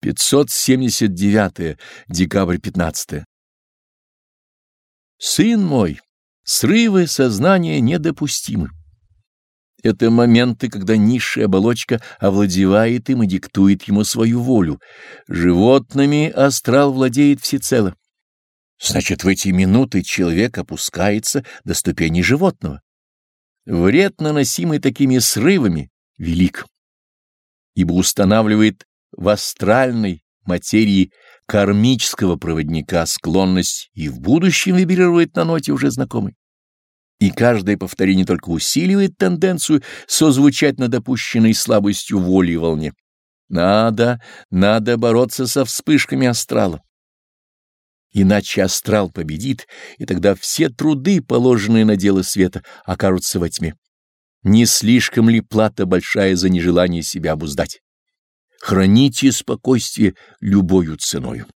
579 декабрь 15 Сын мой, срывы сознания недопустимы. Это моменты, когда низшая оболочка овладевает им и диктует ему свою волю. Животными астрал владеет всецело. Значит, в эти минуты человек опускается до ступени животного. Вред, наносимый такими срывами, велик, ибо устанавливает в астральной материи кармического проводника склонность и в будущем вибрирует на ноте уже знакомой. И каждое повторение только усиливает тенденцию созвучать над опущенной слабостью воли и волне. Надо, надо бороться со вспышками астрала. Иначе астрал победит, и тогда все труды, положенные на дело света, окажутся во тьме. Не слишком ли плата большая за нежелание себя обуздать? Храните спокойствие любою ценою.